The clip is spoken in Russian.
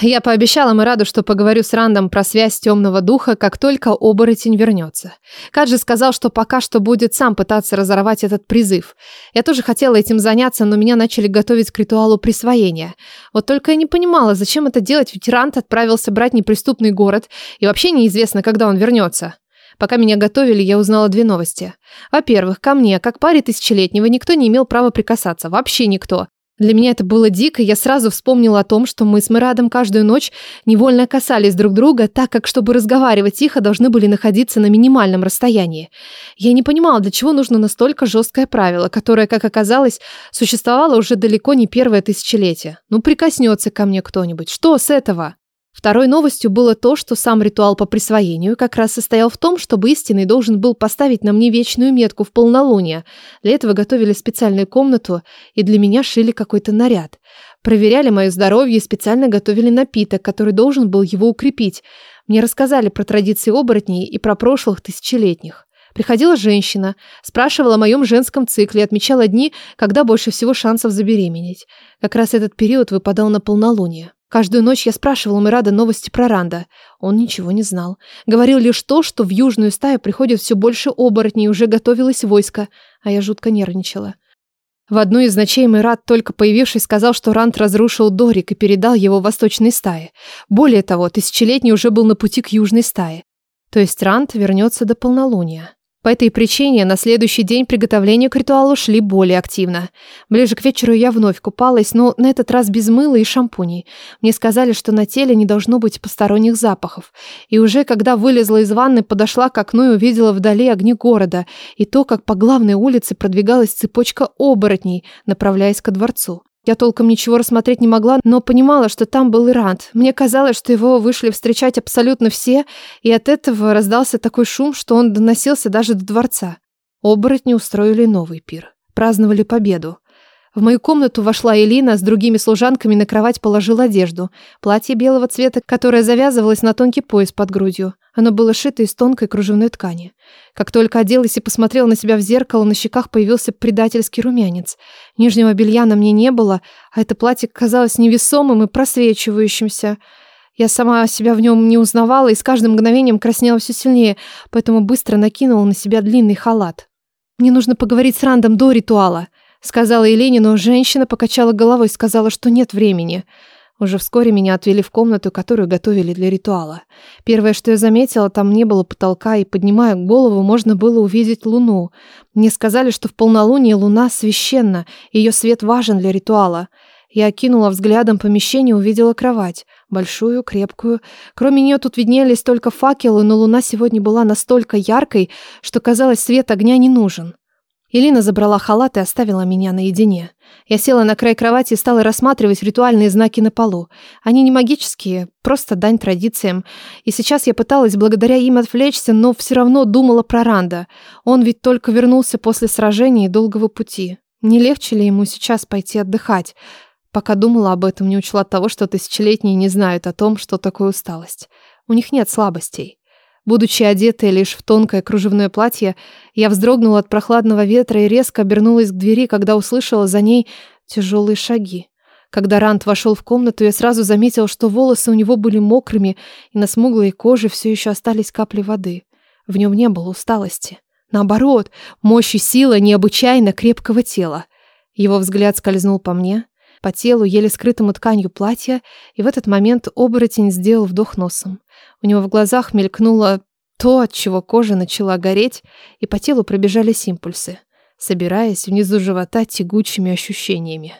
Я пообещала, и Раду, что поговорю с Рандом про связь темного духа, как только оборотень вернется. Кат же сказал, что пока что будет сам пытаться разорвать этот призыв. Я тоже хотела этим заняться, но меня начали готовить к ритуалу присвоения. Вот только я не понимала, зачем это делать, ведь Ранд отправился брать неприступный город, и вообще неизвестно, когда он вернется. Пока меня готовили, я узнала две новости. Во-первых, ко мне, как паре тысячелетнего, никто не имел права прикасаться. Вообще никто. Для меня это было дико, я сразу вспомнила о том, что мы с Мирадом каждую ночь невольно касались друг друга, так как, чтобы разговаривать тихо, должны были находиться на минимальном расстоянии. Я не понимала, для чего нужно настолько жесткое правило, которое, как оказалось, существовало уже далеко не первое тысячелетие. Ну, прикоснется ко мне кто-нибудь, что с этого? Второй новостью было то, что сам ритуал по присвоению как раз состоял в том, чтобы истинный должен был поставить на мне вечную метку в полнолуние. Для этого готовили специальную комнату и для меня шили какой-то наряд. Проверяли мое здоровье и специально готовили напиток, который должен был его укрепить. Мне рассказали про традиции оборотней и про прошлых тысячелетних. Приходила женщина, спрашивала о моем женском цикле, отмечала дни, когда больше всего шансов забеременеть. Как раз этот период выпадал на полнолуние. Каждую ночь я спрашивал Мирада новости про Ранда. Он ничего не знал. Говорил лишь то, что в южную стаю приходит все больше оборотней, уже готовилось войско, а я жутко нервничала. В одну из ночей Мирад, только появившись, сказал, что Ранд разрушил Дорик и передал его восточной стае. Более того, тысячелетний уже был на пути к южной стае. То есть Ранд вернется до полнолуния. По этой причине на следующий день приготовления к ритуалу шли более активно. Ближе к вечеру я вновь купалась, но на этот раз без мыла и шампуней. Мне сказали, что на теле не должно быть посторонних запахов. И уже когда вылезла из ванны, подошла к окну и увидела вдали огни города и то, как по главной улице продвигалась цепочка оборотней, направляясь ко дворцу. Я толком ничего рассмотреть не могла, но понимала, что там был Ирант. Мне казалось, что его вышли встречать абсолютно все, и от этого раздался такой шум, что он доносился даже до дворца. Оборотни устроили новый пир. Праздновали победу. В мою комнату вошла Элина, с другими служанками на кровать положила одежду. Платье белого цвета, которое завязывалось на тонкий пояс под грудью. Оно было шито из тонкой кружевной ткани. Как только оделась и посмотрела на себя в зеркало, на щеках появился предательский румянец. Нижнего белья на мне не было, а это платье казалось невесомым и просвечивающимся. Я сама себя в нем не узнавала и с каждым мгновением краснела все сильнее, поэтому быстро накинула на себя длинный халат. «Мне нужно поговорить с Рандом до ритуала», — сказала Елене, но женщина покачала головой и сказала, что нет времени. «Я уже вскоре меня отвели в комнату, которую готовили для ритуала. Первое, что я заметила, там не было потолка, и, поднимая голову, можно было увидеть луну. Мне сказали, что в полнолуние луна священна, ее свет важен для ритуала. Я окинула взглядом помещение и увидела кровать. Большую, крепкую. Кроме нее тут виднелись только факелы, но луна сегодня была настолько яркой, что, казалось, свет огня не нужен. Елена забрала халат и оставила меня наедине. Я села на край кровати и стала рассматривать ритуальные знаки на полу. Они не магические, просто дань традициям. И сейчас я пыталась благодаря им отвлечься, но все равно думала про Ранда. Он ведь только вернулся после сражения и долгого пути. Не легче ли ему сейчас пойти отдыхать? Пока думала об этом, не учла того, что тысячелетние не знают о том, что такое усталость. У них нет слабостей. Будучи одетой лишь в тонкое кружевное платье, я вздрогнула от прохладного ветра и резко обернулась к двери, когда услышала за ней тяжелые шаги. Когда Рант вошел в комнату, я сразу заметил, что волосы у него были мокрыми, и на смуглой коже все еще остались капли воды. В нем не было усталости. Наоборот, мощь и сила необычайно крепкого тела. Его взгляд скользнул по мне — по телу еле скрытому тканью платья, и в этот момент оборотень сделал вдох носом. У него в глазах мелькнуло то, от чего кожа начала гореть, и по телу пробежались импульсы, собираясь внизу живота тягучими ощущениями.